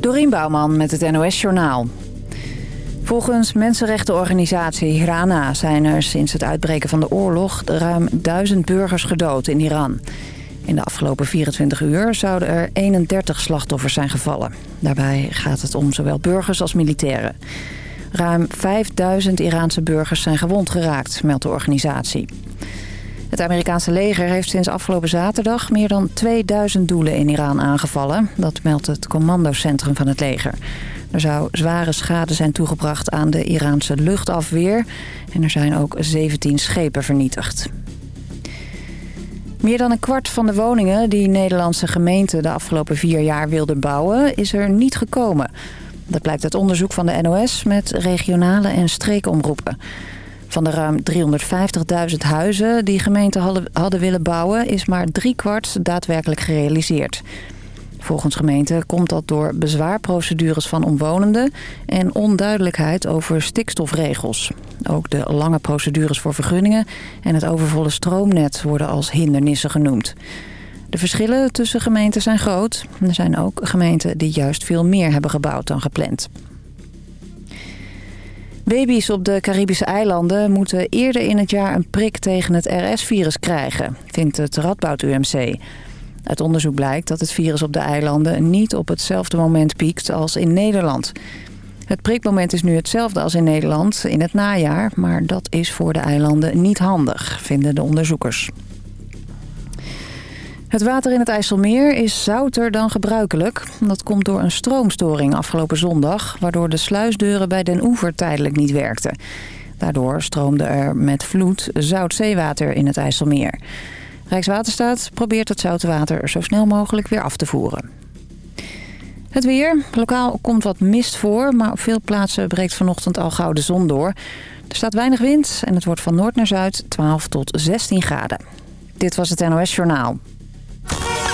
Dorien Bouwman met het NOS Journaal. Volgens mensenrechtenorganisatie Hirana zijn er sinds het uitbreken van de oorlog... ruim duizend burgers gedood in Iran. In de afgelopen 24 uur zouden er 31 slachtoffers zijn gevallen. Daarbij gaat het om zowel burgers als militairen. Ruim 5000 Iraanse burgers zijn gewond geraakt, meldt de organisatie. Het Amerikaanse leger heeft sinds afgelopen zaterdag meer dan 2000 doelen in Iran aangevallen. Dat meldt het commandocentrum van het leger. Er zou zware schade zijn toegebracht aan de Iraanse luchtafweer. En er zijn ook 17 schepen vernietigd. Meer dan een kwart van de woningen die Nederlandse gemeenten de afgelopen vier jaar wilden bouwen, is er niet gekomen. Dat blijkt uit onderzoek van de NOS met regionale en streekomroepen. Van de ruim 350.000 huizen die gemeenten hadden willen bouwen... is maar driekwart daadwerkelijk gerealiseerd. Volgens gemeenten komt dat door bezwaarprocedures van omwonenden... en onduidelijkheid over stikstofregels. Ook de lange procedures voor vergunningen... en het overvolle stroomnet worden als hindernissen genoemd. De verschillen tussen gemeenten zijn groot. Er zijn ook gemeenten die juist veel meer hebben gebouwd dan gepland. Baby's op de Caribische eilanden moeten eerder in het jaar een prik tegen het RS-virus krijgen, vindt het Radboud UMC. Uit onderzoek blijkt dat het virus op de eilanden niet op hetzelfde moment piekt als in Nederland. Het prikmoment is nu hetzelfde als in Nederland in het najaar, maar dat is voor de eilanden niet handig, vinden de onderzoekers. Het water in het IJsselmeer is zouter dan gebruikelijk. Dat komt door een stroomstoring afgelopen zondag... waardoor de sluisdeuren bij Den Oever tijdelijk niet werkten. Daardoor stroomde er met vloed zout zeewater in het IJsselmeer. Rijkswaterstaat probeert het zoute water zo snel mogelijk weer af te voeren. Het weer. Lokaal komt wat mist voor, maar op veel plaatsen breekt vanochtend al gauw de zon door. Er staat weinig wind en het wordt van noord naar zuid 12 tot 16 graden. Dit was het NOS Journaal.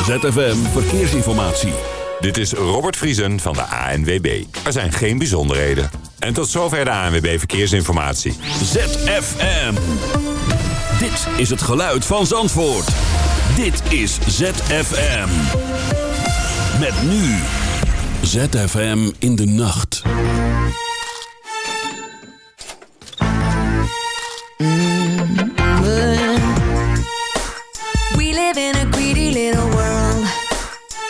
ZFM Verkeersinformatie. Dit is Robert Vriesen van de ANWB. Er zijn geen bijzonderheden. En tot zover de ANWB Verkeersinformatie. ZFM. Dit is het geluid van Zandvoort. Dit is ZFM. Met nu. ZFM in de nacht. We live in a greedy little world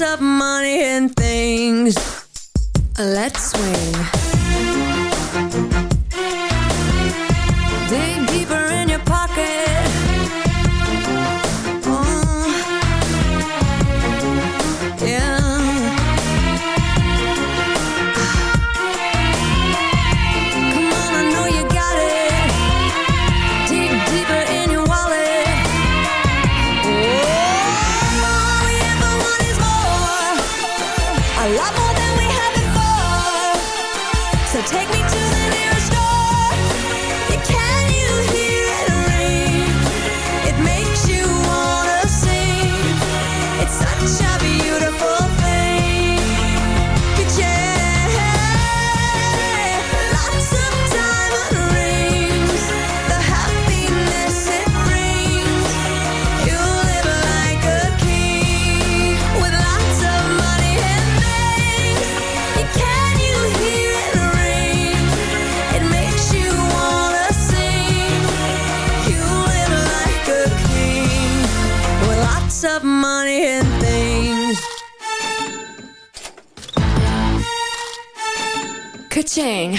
lots of money and things. Let's swing. money and things. Ka-ching.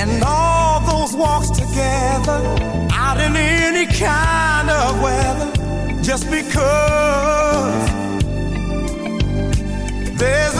And all those walks together, out in any kind of weather, just because there's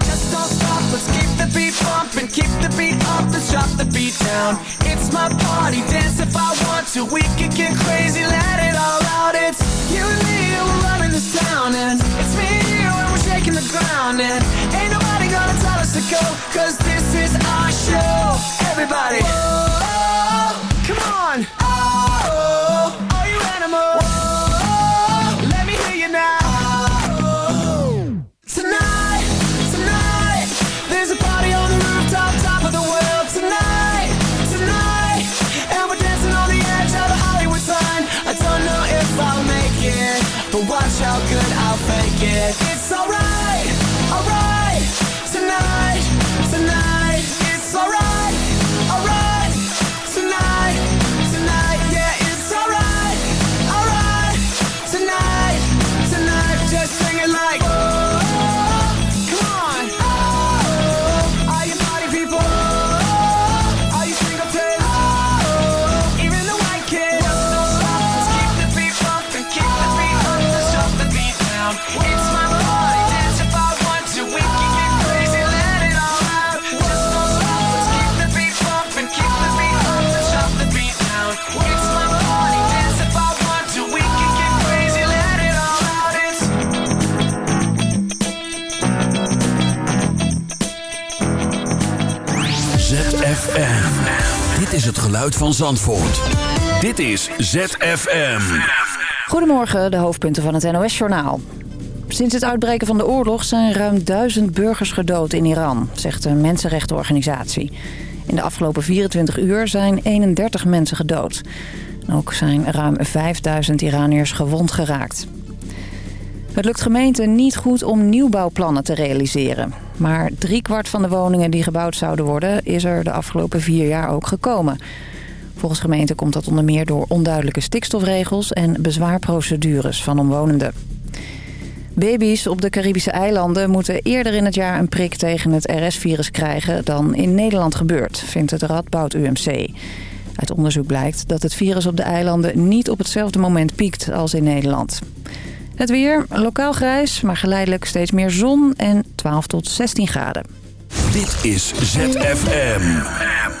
beat bumping, keep the beat up, let's drop the beat down. It's my party, dance if I want to. We can get crazy, let it all out. It's you and me, and we're running this town, and it's het geluid van Zandvoort. Dit is ZFM. Goedemorgen, de hoofdpunten van het NOS-journaal. Sinds het uitbreken van de oorlog zijn ruim duizend burgers gedood in Iran, zegt een mensenrechtenorganisatie. In de afgelopen 24 uur zijn 31 mensen gedood. Ook zijn ruim 5000 Iraniërs gewond geraakt. Het lukt gemeenten niet goed om nieuwbouwplannen te realiseren. Maar driekwart van de woningen die gebouwd zouden worden... is er de afgelopen vier jaar ook gekomen. Volgens gemeenten komt dat onder meer door onduidelijke stikstofregels... en bezwaarprocedures van omwonenden. Baby's op de Caribische eilanden moeten eerder in het jaar een prik tegen het RS-virus krijgen dan in Nederland gebeurt, vindt het Radboud UMC. Uit onderzoek blijkt dat het virus op de eilanden niet op hetzelfde moment piekt als in Nederland. Het weer, lokaal grijs, maar geleidelijk steeds meer zon en 12 tot 16 graden. Dit is ZFM.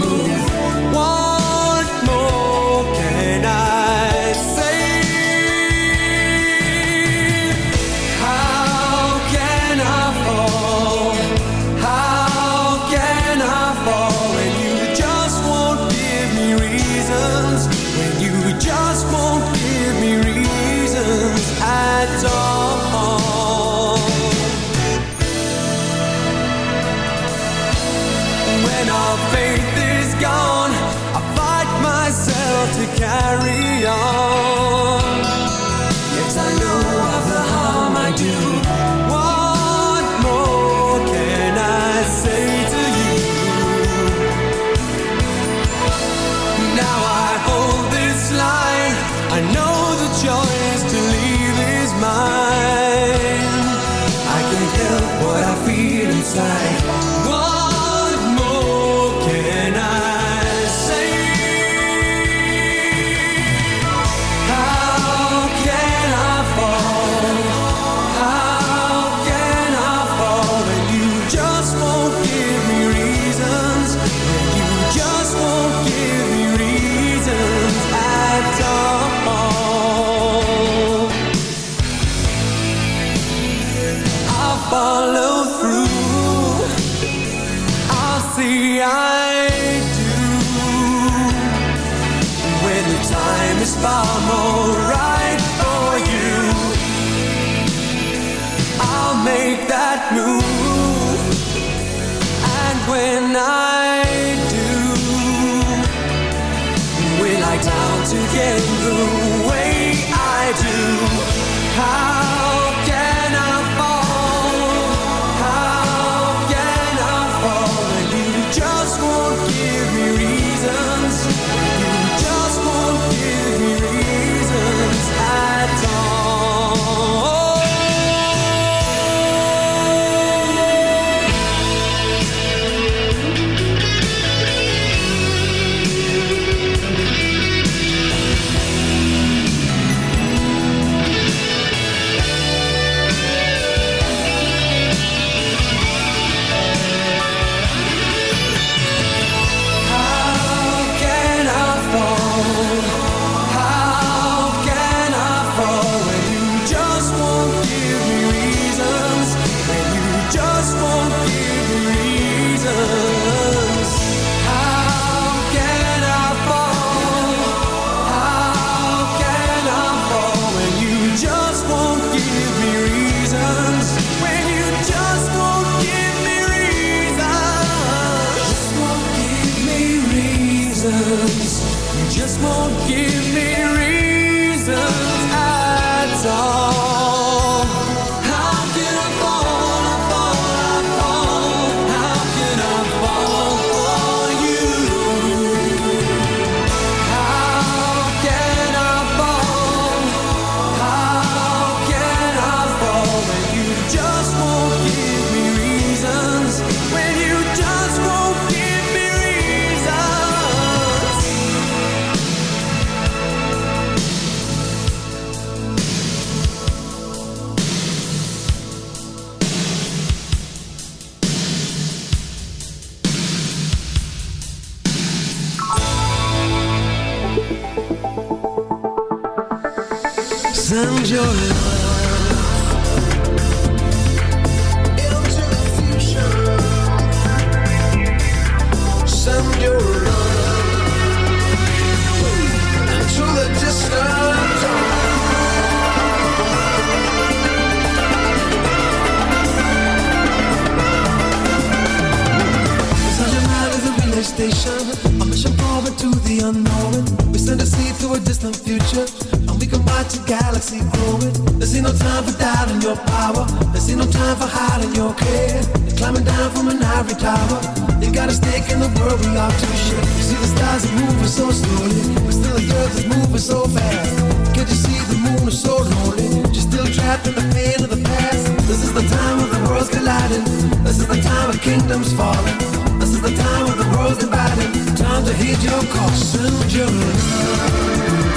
This ain't no time for doubting your power. This ain't no time for hiding your care. They're climbing down from an ivory tower. They got a stake in the world we love to share. You see the stars are moving so slowly, but still the earth is moving so fast. Can't you see the moon is so lonely? You're still trapped in the pain of the past. This is the time of the world's colliding. This is the time of kingdoms falling. This is the time of the world's dividing. Time to heed your caution, children.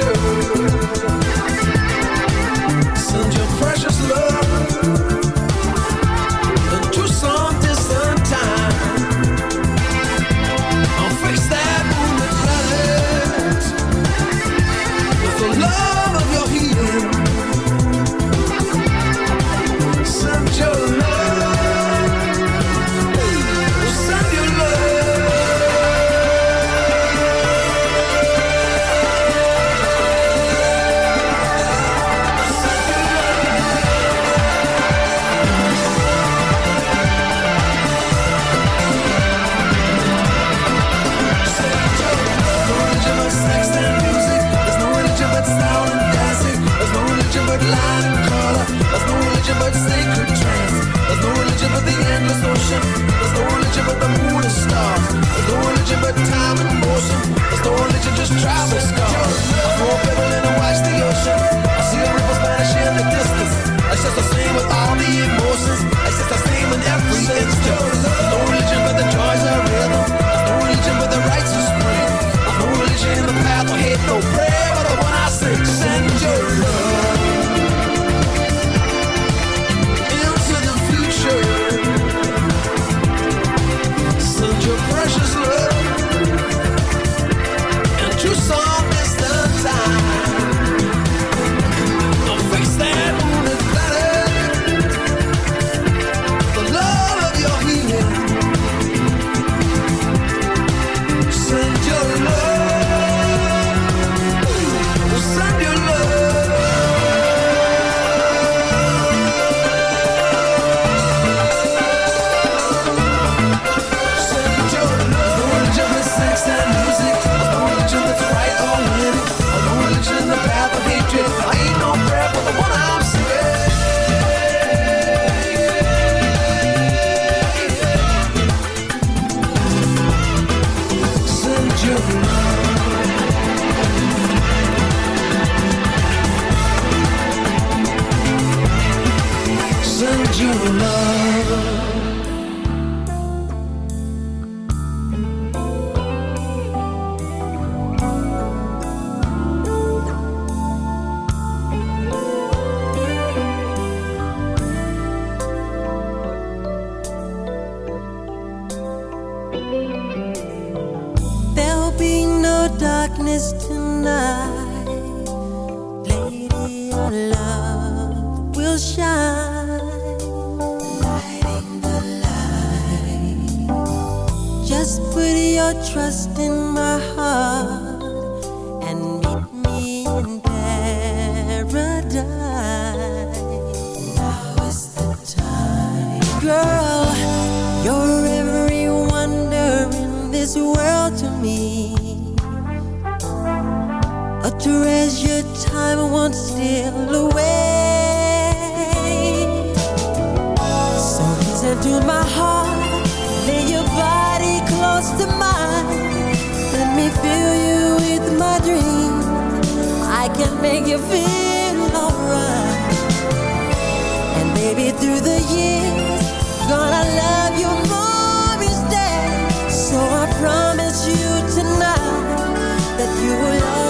sure sure as your time won't steal away. So listen to my heart, lay your body close to mine. Let me fill you with my dreams. I can make you feel alright. And baby, through the years, gonna love you more each day. So I promise you tonight that you will.